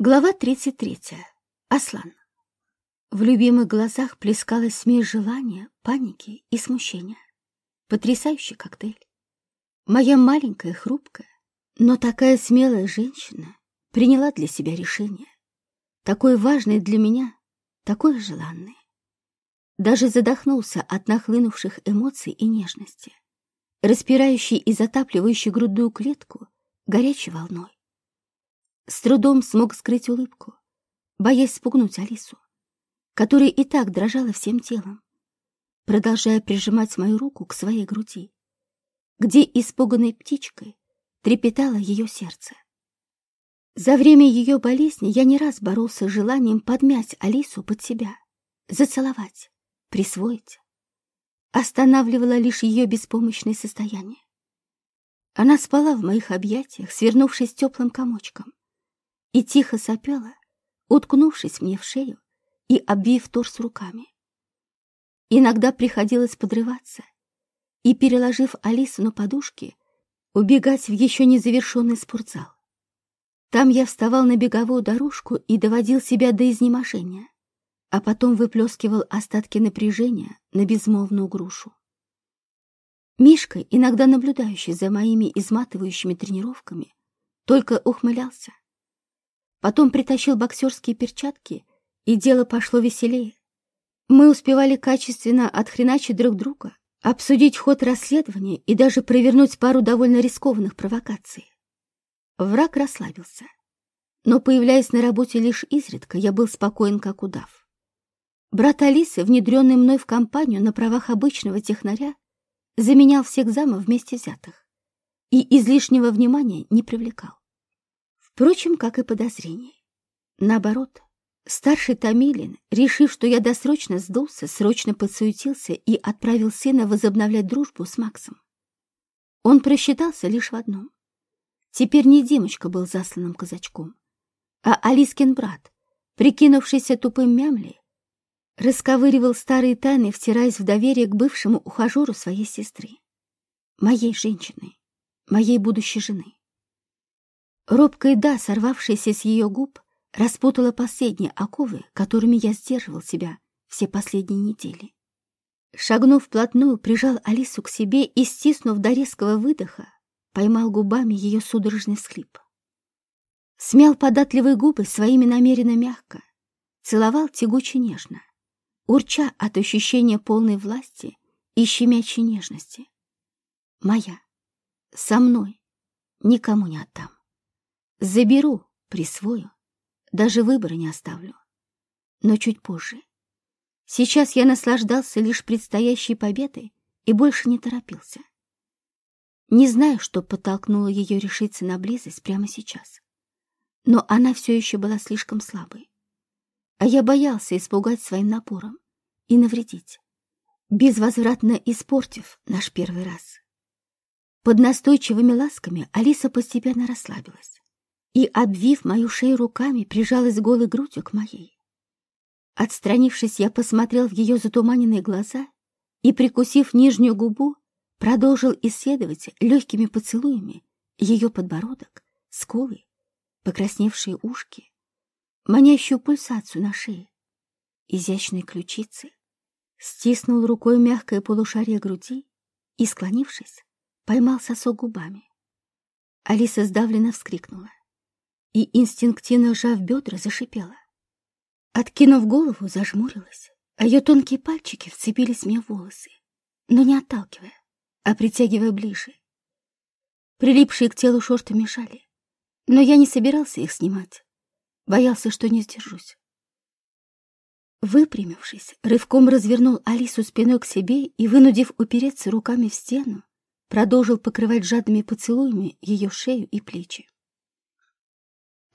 Глава 33. Аслан. В любимых глазах плескалась смесь желания, паники и смущения. Потрясающий коктейль. Моя маленькая, хрупкая, но такая смелая женщина приняла для себя решение. Такое важное для меня, такое желанное. Даже задохнулся от нахлынувших эмоций и нежности, распирающий и затапливающий грудную клетку горячей волной. С трудом смог скрыть улыбку, боясь спугнуть Алису, которая и так дрожала всем телом, продолжая прижимать мою руку к своей груди, где испуганной птичкой трепетало ее сердце. За время ее болезни я не раз боролся с желанием подмять Алису под себя, зацеловать, присвоить. Останавливало лишь ее беспомощное состояние. Она спала в моих объятиях, свернувшись теплым комочком, и тихо сопела, уткнувшись мне в шею и обвив торс руками. Иногда приходилось подрываться и, переложив Алису на подушки, убегать в еще не завершенный спортзал. Там я вставал на беговую дорожку и доводил себя до изнеможения, а потом выплескивал остатки напряжения на безмолвную грушу. Мишка, иногда наблюдающий за моими изматывающими тренировками, только ухмылялся. Потом притащил боксерские перчатки, и дело пошло веселее. Мы успевали качественно отхреначить друг друга, обсудить ход расследования и даже провернуть пару довольно рискованных провокаций. Враг расслабился. Но, появляясь на работе лишь изредка, я был спокоен, как удав. Брат Алисы, внедренный мной в компанию на правах обычного технаря, заменял всех замов вместе взятых и излишнего внимания не привлекал. Впрочем, как и подозрений. Наоборот, старший Томилин, решив, что я досрочно сдулся, срочно подсуетился и отправил сына возобновлять дружбу с Максом. Он просчитался лишь в одном. Теперь не Димочка был засланным казачком, а Алискин брат, прикинувшийся тупым мямли, расковыривал старые тайны, втираясь в доверие к бывшему ухажеру своей сестры, моей женщины, моей будущей жены. Робкая «да», сорвавшаяся с ее губ, распутала последние оковы, которыми я сдерживал себя все последние недели. Шагнув вплотную, прижал Алису к себе и, стиснув до резкого выдоха, поймал губами ее судорожный всхлип. Смял податливые губы своими намеренно мягко, целовал тягуче нежно, урча от ощущения полной власти и щемячей нежности. Моя, со мной, никому не отдам. Заберу, присвою, даже выбора не оставлю. Но чуть позже. Сейчас я наслаждался лишь предстоящей победой и больше не торопился. Не знаю, что подтолкнуло ее решиться на близость прямо сейчас. Но она все еще была слишком слабой. А я боялся испугать своим напором и навредить, безвозвратно испортив наш первый раз. Под настойчивыми ласками Алиса постепенно расслабилась и, обвив мою шею руками, прижалась голой грудью к моей. Отстранившись, я посмотрел в ее затуманенные глаза и, прикусив нижнюю губу, продолжил исследовать легкими поцелуями ее подбородок, скулы, покрасневшие ушки, манящую пульсацию на шее, изящные ключицы, стиснул рукой мягкое полушарие груди и, склонившись, поймал сосок губами. Алиса сдавленно вскрикнула и, инстинктивно сжав бедра, зашипела. Откинув голову, зажмурилась, а ее тонкие пальчики вцепились мне в волосы, но не отталкивая, а притягивая ближе. Прилипшие к телу шорты мешали, но я не собирался их снимать, боялся, что не сдержусь. Выпрямившись, рывком развернул Алису спиной к себе и, вынудив упереться руками в стену, продолжил покрывать жадными поцелуями ее шею и плечи.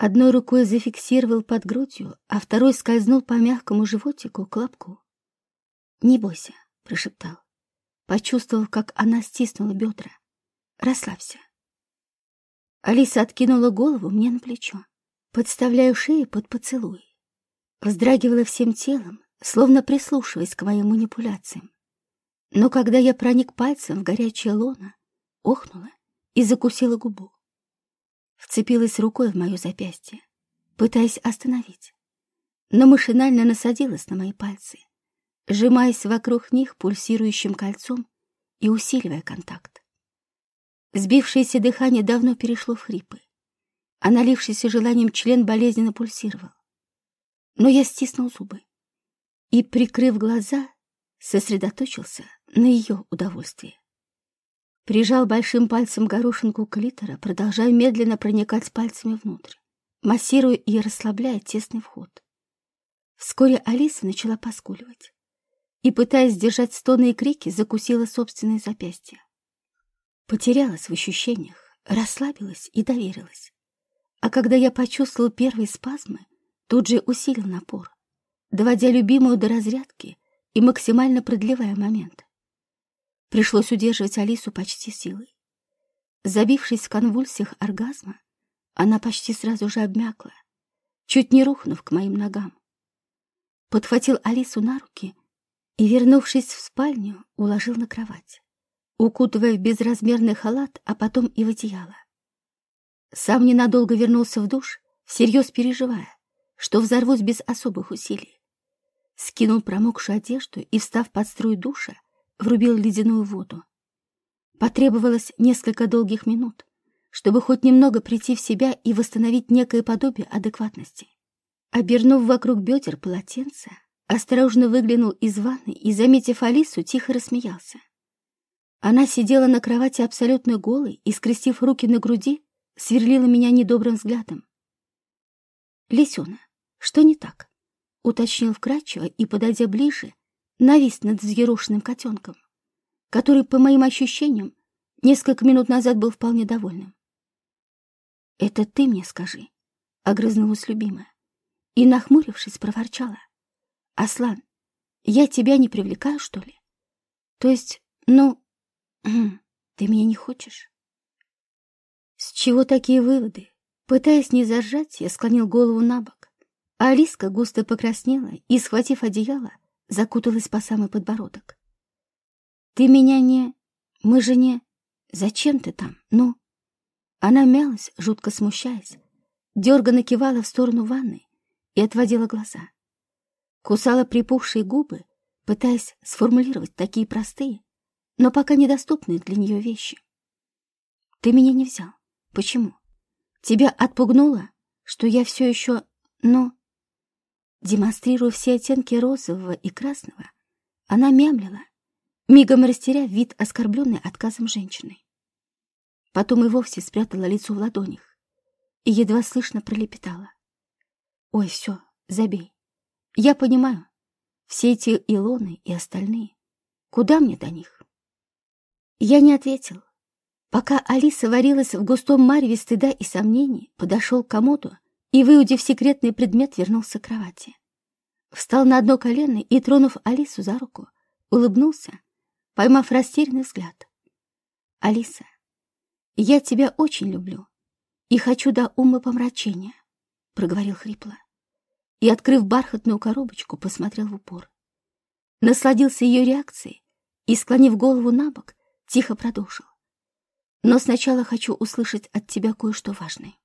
Одной рукой зафиксировал под грудью, а второй скользнул по мягкому животику к лобку. «Не бойся», — прошептал, почувствовав, как она стиснула бедра. «Расслабься». Алиса откинула голову мне на плечо, подставляя шею под поцелуй. Вздрагивала всем телом, словно прислушиваясь к моим манипуляциям. Но когда я проник пальцем в горячее лоно, охнула и закусила губу вцепилась рукой в мое запястье, пытаясь остановить, но машинально насадилась на мои пальцы, сжимаясь вокруг них пульсирующим кольцом и усиливая контакт. Сбившееся дыхание давно перешло в хрипы, а налившийся желанием член болезненно пульсировал. Но я стиснул зубы и, прикрыв глаза, сосредоточился на ее удовольствии. Прижал большим пальцем горошинку клитора, продолжая медленно проникать пальцами внутрь, массируя и расслабляя тесный вход. Вскоре Алиса начала поскуливать и, пытаясь сдержать стоны и крики, закусила собственные запястья. Потерялась в ощущениях, расслабилась и доверилась. А когда я почувствовал первые спазмы, тут же усилил напор, доводя любимую до разрядки и максимально продлевая момент. Пришлось удерживать Алису почти силой. Забившись в конвульсиях оргазма, она почти сразу же обмякла, чуть не рухнув к моим ногам. Подхватил Алису на руки и, вернувшись в спальню, уложил на кровать, укутывая в безразмерный халат, а потом и в одеяло. Сам ненадолго вернулся в душ, всерьез переживая, что взорвусь без особых усилий. Скинул промокшую одежду и, встав под струю душа, врубил ледяную воду. Потребовалось несколько долгих минут, чтобы хоть немного прийти в себя и восстановить некое подобие адекватности. Обернув вокруг бедер полотенце, осторожно выглянул из ванны и, заметив Алису, тихо рассмеялся. Она сидела на кровати абсолютно голой и, скрестив руки на груди, сверлила меня недобрым взглядом. «Лисена, что не так?» — уточнил вкрадчиво и, подойдя ближе, навис над взъерошенным котенком, который, по моим ощущениям, несколько минут назад был вполне довольным. «Это ты мне скажи», — огрызнулась любимая, и, нахмурившись, проворчала. «Аслан, я тебя не привлекаю, что ли? То есть, ну, ты меня не хочешь?» С чего такие выводы? Пытаясь не зажать, я склонил голову на бок, а Алиска густо покраснела и, схватив одеяло, закуталась по самый подбородок. «Ты меня не... Мы же не... Зачем ты там? Ну?» Она мялась, жутко смущаясь, дерганно кивала в сторону ванны и отводила глаза. Кусала припухшие губы, пытаясь сформулировать такие простые, но пока недоступные для нее вещи. «Ты меня не взял. Почему? Тебя отпугнуло, что я все еще... Ну...» Демонстрируя все оттенки розового и красного, она мямлила, мигом растеряв вид оскорбленной отказом женщины. Потом и вовсе спрятала лицо в ладонях и едва слышно пролепетала. «Ой, все, забей. Я понимаю, все эти Илоны и остальные. Куда мне до них?» Я не ответил. Пока Алиса варилась в густом мареве стыда и сомнений, подошел к комоду и, выудив секретный предмет, вернулся к кровати. Встал на одно колено и, тронув Алису за руку, улыбнулся, поймав растерянный взгляд. «Алиса, я тебя очень люблю и хочу до ума помрачения», — проговорил хрипло. И, открыв бархатную коробочку, посмотрел в упор. Насладился ее реакцией и, склонив голову на бок, тихо продолжил. «Но сначала хочу услышать от тебя кое-что важное».